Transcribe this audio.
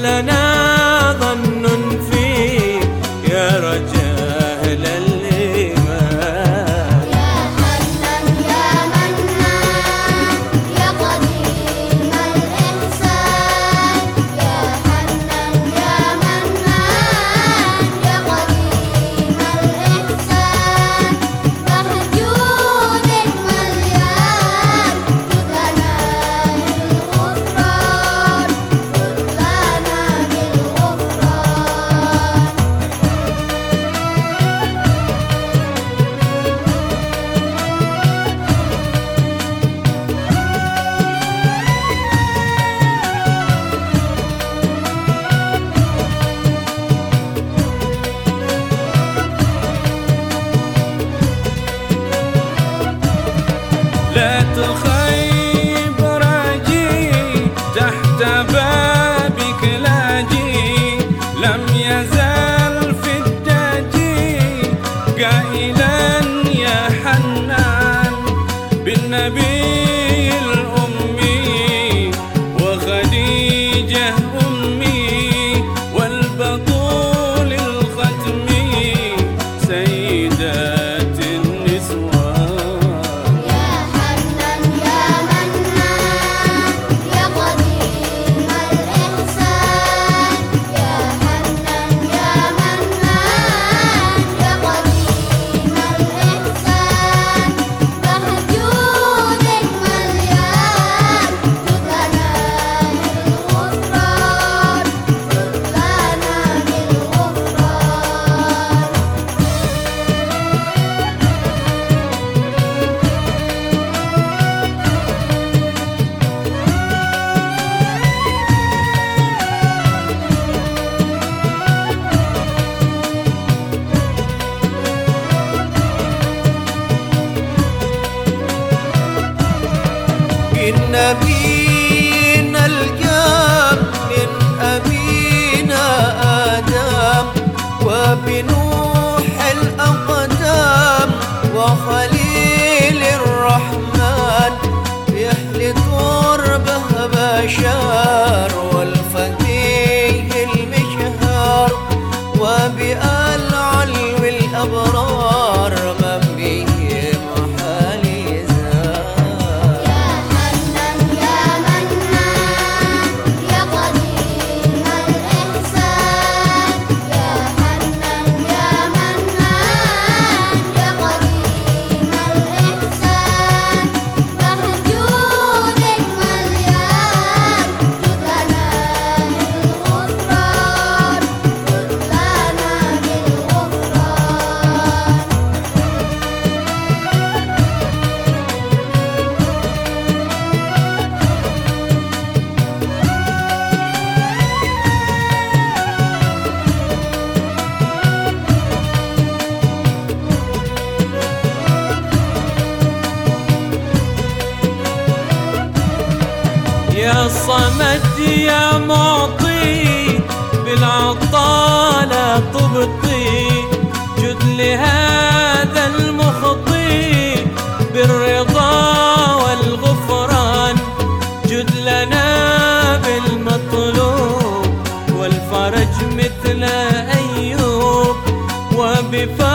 la la the Nabi يا صمد يا معطي بالعطالة تبطي جد لهذا المخطي بالرضا والغفران. جد لنا بالمطلوب والفرج مثل أيوب. وبفرج